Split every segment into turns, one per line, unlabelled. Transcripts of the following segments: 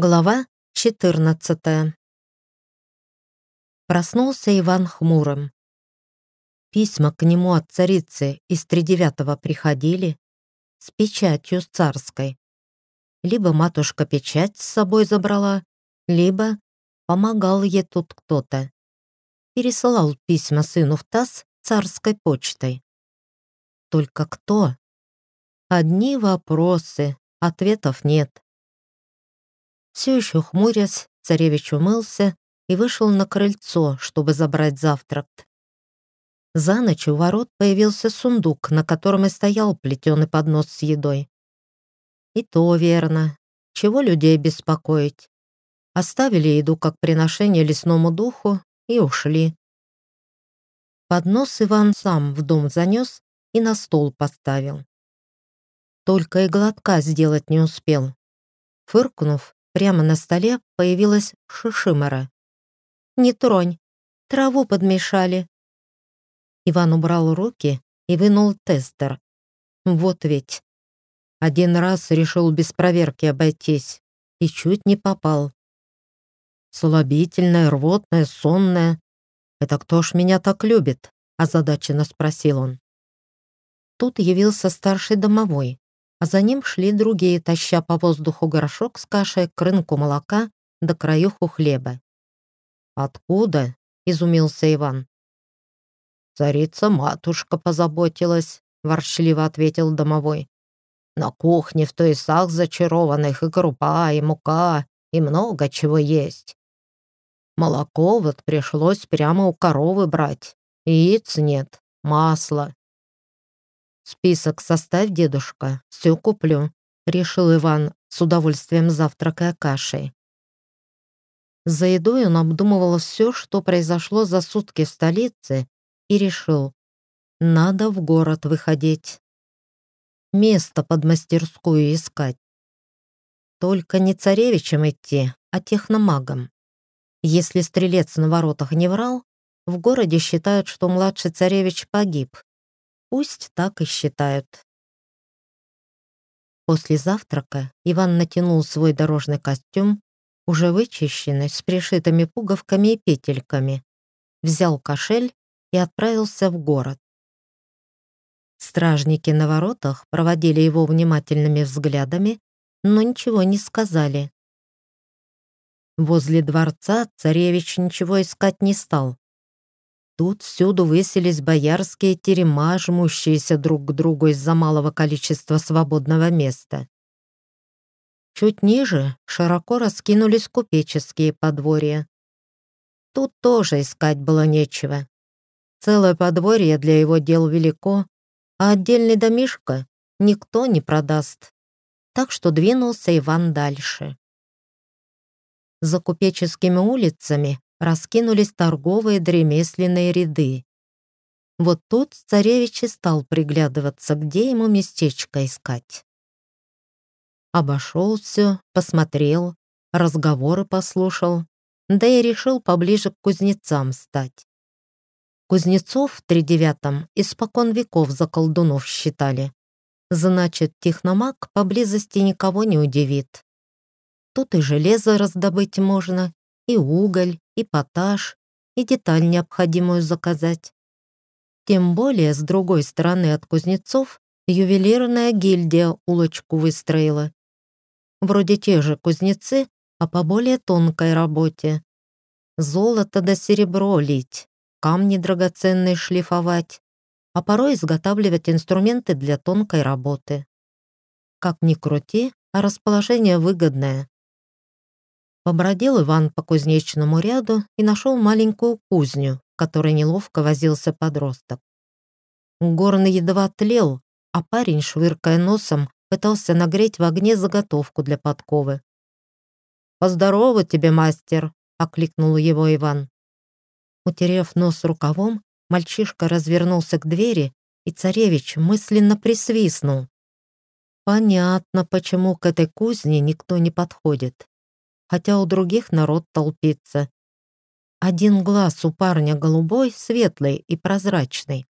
Глава 14 Проснулся Иван хмурым. Письма к нему от царицы из тридевятого приходили с печатью царской. Либо матушка печать с собой забрала, либо помогал ей тут кто-то. Пересылал письма сыну в ТАСС царской почтой. Только кто? Одни вопросы, ответов нет. Все еще хмурясь, царевич умылся и вышел на крыльцо, чтобы забрать завтрак. За ночь у ворот появился сундук, на котором и стоял плетеный поднос с едой. И то верно. Чего людей беспокоить? Оставили еду как приношение лесному духу и ушли. Поднос Иван сам в дом занес и на стол поставил. Только и глотка сделать не успел. Фыркнув, Прямо на столе появилась шишимора. «Не тронь, траву подмешали». Иван убрал руки и вынул тестер. Вот ведь. Один раз решил без проверки обойтись и чуть не попал. Слабительное, рвотное, сонное. «Это кто ж меня так любит?» – озадаченно спросил он. Тут явился старший домовой а за ним шли другие, таща по воздуху горшок с кашей, к рынку молока до краюху хлеба. «Откуда?» — изумился Иван. «Царица-матушка позаботилась», — ворчливо ответил домовой. «На кухне в туесах зачарованных и крупа, и мука, и много чего есть. Молоко вот пришлось прямо у коровы брать. Яиц нет, масла. «Список составь, дедушка, все куплю», — решил Иван, с удовольствием завтракая кашей. За едой он обдумывал все, что произошло за сутки в столице, и решил, надо в город выходить. Место под мастерскую искать. Только не царевичем идти, а техномагом. Если стрелец на воротах не врал, в городе считают, что младший царевич погиб, Пусть так и считают. После завтрака Иван натянул свой дорожный костюм, уже вычищенный, с пришитыми пуговками и петельками, взял кошель и отправился в город. Стражники на воротах проводили его внимательными взглядами, но ничего не сказали. Возле дворца царевич ничего искать не стал. Тут всюду выселись боярские терема, жмущиеся друг к другу из-за малого количества свободного места. Чуть ниже широко раскинулись купеческие подворья. Тут тоже искать было нечего. Целое подворье для его дел велико, а отдельный домишко никто не продаст. Так что двинулся Иван дальше. За купеческими улицами раскинулись торговые дремесленные ряды. Вот тут царевич и стал приглядываться, где ему местечко искать. Обошел все, посмотрел, разговоры послушал, да и решил поближе к кузнецам стать. Кузнецов в тридевятом испокон веков за колдунов считали. Значит, техномаг поблизости никого не удивит. Тут и железо раздобыть можно, и уголь, и поташ, и деталь необходимую заказать. Тем более, с другой стороны от кузнецов, ювелирная гильдия улочку выстроила. Вроде те же кузнецы, а по более тонкой работе. Золото да серебро лить, камни драгоценные шлифовать, а порой изготавливать инструменты для тонкой работы. Как ни крути, а расположение выгодное. Побродил Иван по кузнечному ряду и нашел маленькую кузню, в которой неловко возился подросток. Горный едва тлел, а парень, швыркая носом, пытался нагреть в огне заготовку для подковы. «Поздорово тебе, мастер!» — окликнул его Иван. Утерев нос рукавом, мальчишка развернулся к двери, и царевич мысленно присвистнул. Понятно, почему к этой кузне никто не подходит хотя у других народ толпится. Один глаз у парня голубой, светлый и прозрачный,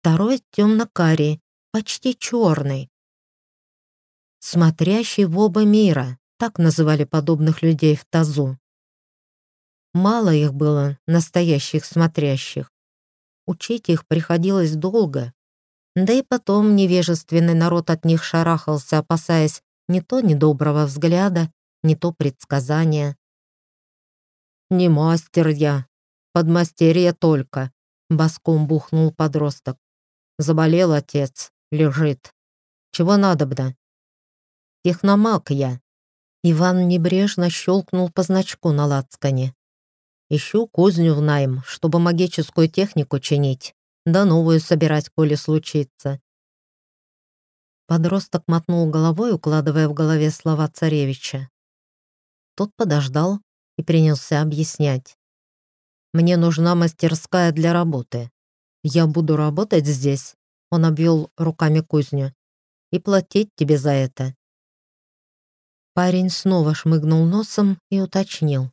второй темно-карий, почти черный. Смотрящий в оба мира, Так называли подобных людей в тазу. Мало их было, настоящих смотрящих. Учить их приходилось долго. Да и потом невежественный народ от них шарахался, опасаясь не то недоброго взгляда, не то предсказания. «Не мастер я, подмастерье только», — боском бухнул подросток. «Заболел отец, лежит. Чего надобно?» «Техномаг я». Иван небрежно щелкнул по значку на лацкане. «Ищу кузню в найм, чтобы магическую технику чинить, да новую собирать, коли случится». Подросток мотнул головой, укладывая в голове слова царевича. Тот подождал и принялся объяснять. «Мне нужна мастерская для работы. Я буду работать здесь», — он обвел руками кузню, «и платить тебе за это». Парень снова шмыгнул носом и уточнил.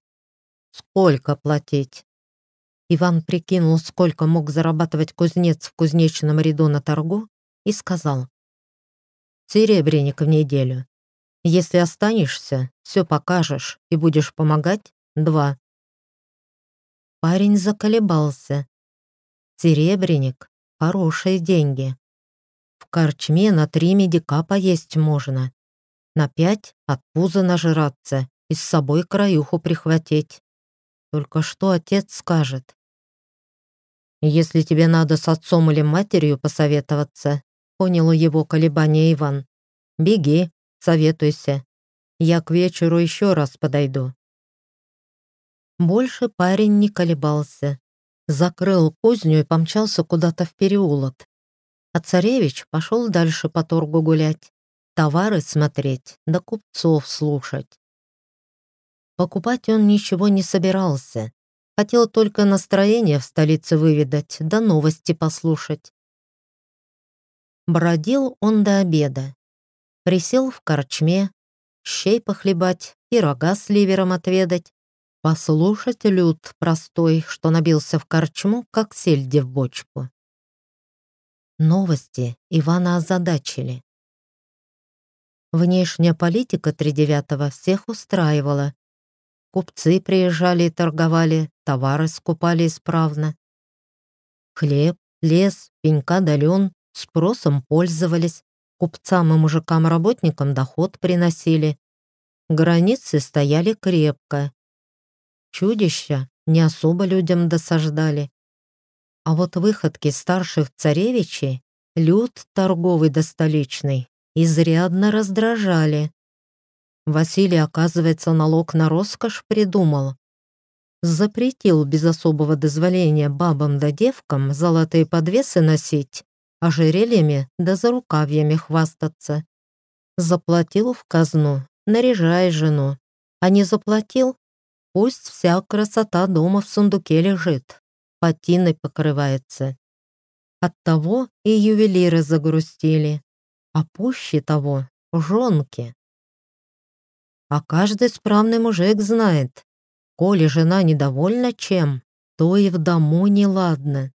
«Сколько платить?» Иван прикинул, сколько мог зарабатывать кузнец в кузнечном ряду на торгу, и сказал. «Серебряник в неделю. Если останешься, все покажешь и будешь помогать — два». Парень заколебался. Серебряник — хорошие деньги. В корчме на три медика поесть можно. На пять от пуза нажираться и с собой краюху прихватить. Только что отец скажет? Если тебе надо с отцом или матерью посоветоваться, понял его колебания Иван, беги, советуйся. Я к вечеру еще раз подойду. Больше парень не колебался. Закрыл кузню и помчался куда-то в переулок. А царевич пошел дальше по торгу гулять, товары смотреть, да купцов слушать. Покупать он ничего не собирался. Хотел только настроение в столице выведать, да новости послушать. Бродил он до обеда. Присел в корчме, щей похлебать, и рога с ливером отведать, послушать люд простой, что набился в корчму, как сельди в бочку. Новости Ивана озадачили. Внешняя политика тридевятого всех устраивала. Купцы приезжали и торговали, товары скупали исправно. Хлеб, лес, пенька да спросом пользовались, Купцам и мужикам-работникам доход приносили. Границы стояли крепко. Чудища не особо людям досаждали. А вот выходки старших царевичей, люд торговый да столичный, изрядно раздражали. Василий, оказывается, налог на роскошь придумал. Запретил без особого дозволения бабам да девкам золотые подвесы носить ожерельями да за рукавьями хвастаться. Заплатил в казну, наряжай жену, а не заплатил, пусть вся красота дома в сундуке лежит, патиной покрывается. Оттого и ювелиры загрустили, а пуще того — жонки. А каждый справный мужик знает, коли жена недовольна чем, то и в дому неладно.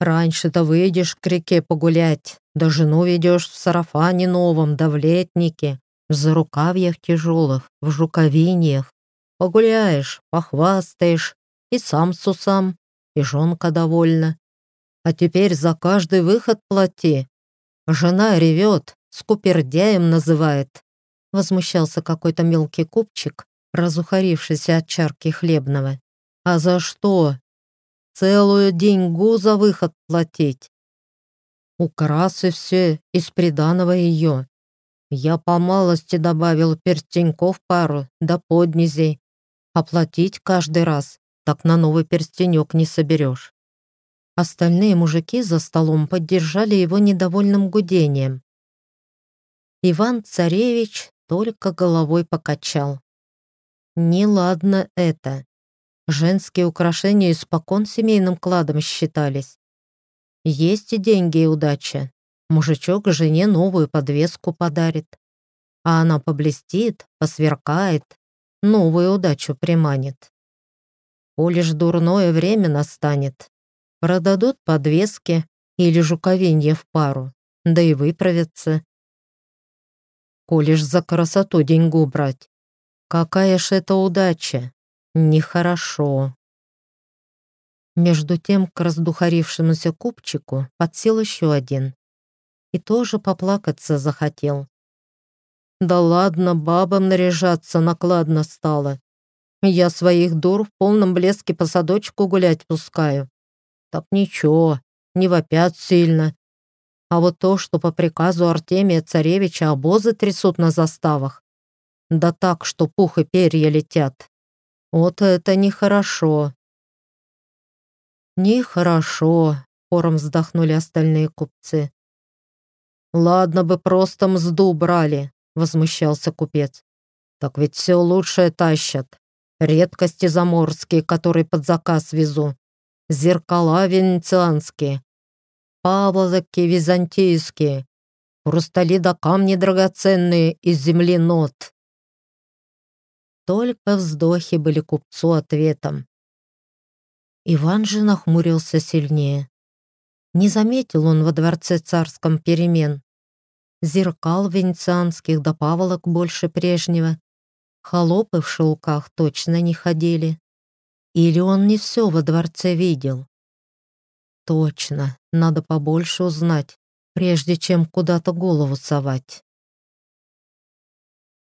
Раньше-то выйдешь к реке погулять, да жену ведешь в сарафане новом, да в летнике, в зарукавьях тяжелых, в жуковиньях. Погуляешь, похвастаешь, и сам с усам, и жонка довольна. А теперь за каждый выход плати. Жена ревет, скупердяем называет. Возмущался какой-то мелкий купчик, разухарившийся от чарки хлебного. А за что? Целую деньгу за выход платить. Украсы все из приданого ее. Я по малости добавил перстеньков пару, да поднизей. Оплатить каждый раз, так на новый перстенек не соберешь. Остальные мужики за столом поддержали его недовольным гудением. Иван-царевич только головой покачал. Неладно это. Женские украшения испокон семейным кладом считались. Есть и деньги, и удача. Мужичок жене новую подвеску подарит. А она поблестит, посверкает, новую удачу приманит. Коли дурное время настанет, продадут подвески или жуковенье в пару, да и выправятся. коли за красоту деньгу брать. Какая ж это удача! Нехорошо. Между тем к раздухарившемуся купчику подсел еще один. И тоже поплакаться захотел. Да ладно, бабам наряжаться накладно стало. Я своих дур в полном блеске по садочку гулять пускаю. Так ничего, не вопят сильно. А вот то, что по приказу Артемия Царевича обозы трясут на заставах, да так, что пух и перья летят, вот это нехорошо. Нехорошо, хором вздохнули остальные купцы. Ладно бы просто мзду брали, возмущался купец. Так ведь все лучшее тащат. Редкости заморские, которые под заказ везу. Зеркала венецианские. Павлоки византийские. Хрустали да камни драгоценные из земли нот. Только вздохи были купцу ответом. Иван же нахмурился сильнее. Не заметил он во дворце царском перемен. Зеркал венецианских да паволок больше прежнего. Холопы в шелках точно не ходили. Или он не все во дворце видел? Точно, надо побольше узнать, прежде чем куда-то голову совать.